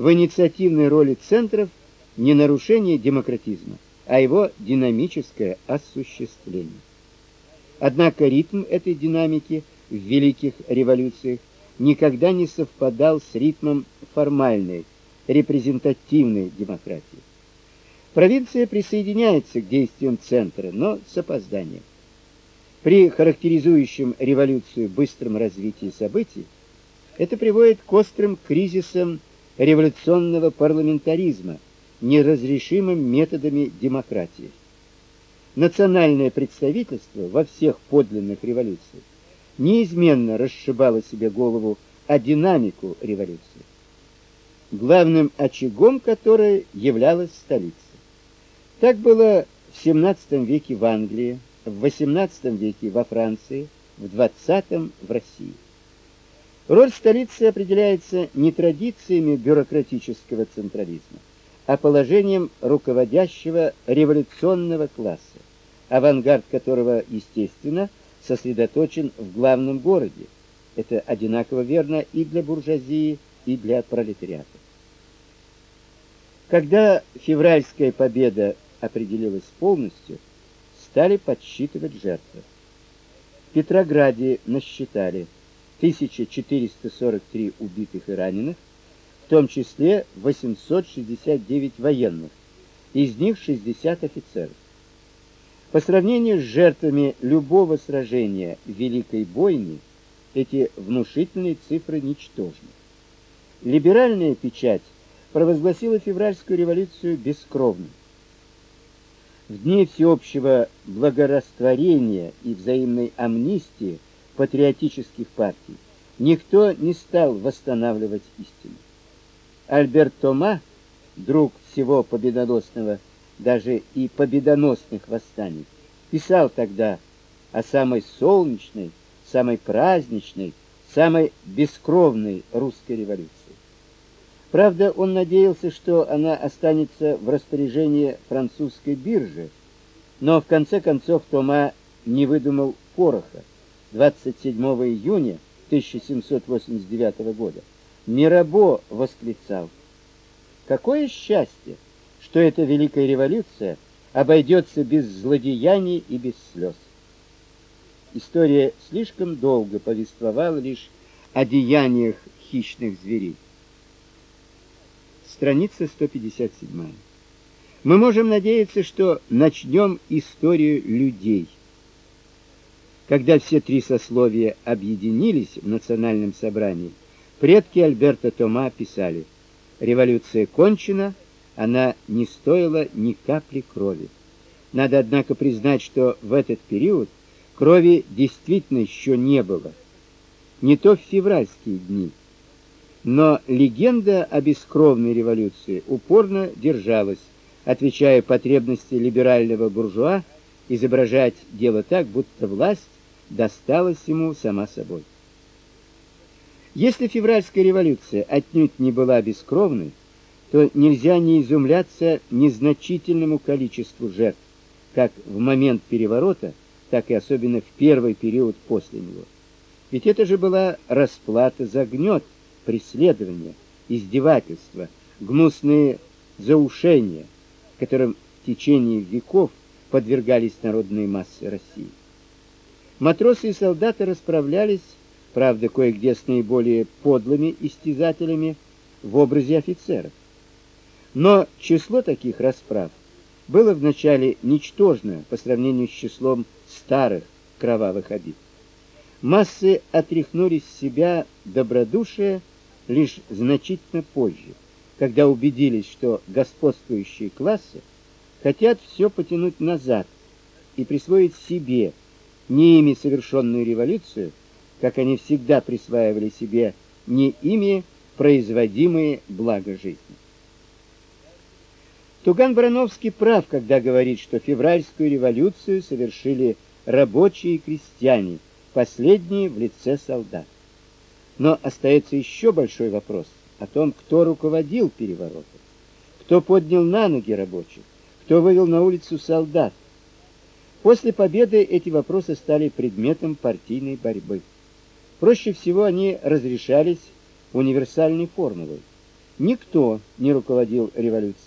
в инициативной роли центров не нарушение демократизма, а его динамическое осуществление. Однако ритм этой динамики в великих революциях никогда не совпадал с ритмом формальной, репрезентативной демократии. Провинция присоединяется к действиям центра, но с опозданием. При характеризующем революцию быстром развитии событий это приводит к острым кризисам революционного парламентаризма, неразрешимым методами демократии. Национальное представительство во всех подлинных революциях неизменно расшибало себе голову о динамику революции, главным очагом которой являлась столица. Так было в XVII веке в Англии, в XVIII веке во Франции, в XX в России. Роль столицы определяется не традициями бюрократического централизма, а положением руководящего революционного класса, авангард которого, естественно, сосредоточен в главном городе. Это одинаково верно и для буржуазии, и для пролетариата. Когда февральская победа определилась полностью, стали подсчитывать жертвы. В Петрограде насчитали 1443 убитых и раненых, в том числе 869 военных, из них 60 офицеров. По сравнению с жертвами любого сражения Великой бойни, эти внушительные цифры ничтожны. Либеральная печать провозгласила февральскую революцию бескровной. В дни всеобщего благорастворения и взаимной амнистии патриотических партий никто не стал восстанавливать истину. Альберт Тома, друг всего победоносного, даже и победоносных восстаний, писал тогда о самой солнечной, самой праздничной, самой бескровной русской революции. Правда, он надеялся, что она останется в распоряжении французской биржи, но в конце концов Тома не выдумал пороха. 27 июня 1789 года Мирабо восклицал: "Какое счастье, что эта великая революция обойдется без злодеяний и без слез!» История слишком долго повествовала лишь о деяниях хищных зверей. Страница 157. Мы можем надеяться, что начнем историю людей – когда все три сословия объединились в национальном собрании, предки Альберта Тома писали: "Революция кончена, она не стоила ни капли крови". Надо однако признать, что в этот период крови действительно еще не было. Не то в февральские дни. Но легенда о бескровной революции упорно держалась, отвечая потребности либерального буржуа изображать дело так, будто власть досталась ему сама собой. Если февральская революция отнюдь не была бескровной, то нельзя не изумляться незначительному количеству жертв, как в момент переворота, так и особенно в первый период после него. Ведь это же была расплата за гнет, преследование, издевательство, гнусные заушения, которым в течение веков подвергались народные массы России. Матросы и солдаты расправлялись, правда, кое-где с наиболее подлыми истязателями в образе офицеров. Но число таких расправ было вначале ничтожно по сравнению с числом старых кровавых обид. Массы отряхнули с себя добродушие лишь значительно позже, когда убедились, что господствующие классы хотят все потянуть назад и присвоить себе не ими совершенную революцию, как они всегда присваивали себе не ими производимые блага жизни. Туган Барановский прав, когда говорит, что февральскую революцию совершили рабочие и крестьяне, последние в лице солдат. Но остается еще большой вопрос о том, кто руководил переворотом, кто поднял на ноги рабочих, кто вывел на улицу солдат, После победы эти вопросы стали предметом партийной борьбы. Проще всего они разрешались универсальной формулой. Никто не руководил революцией.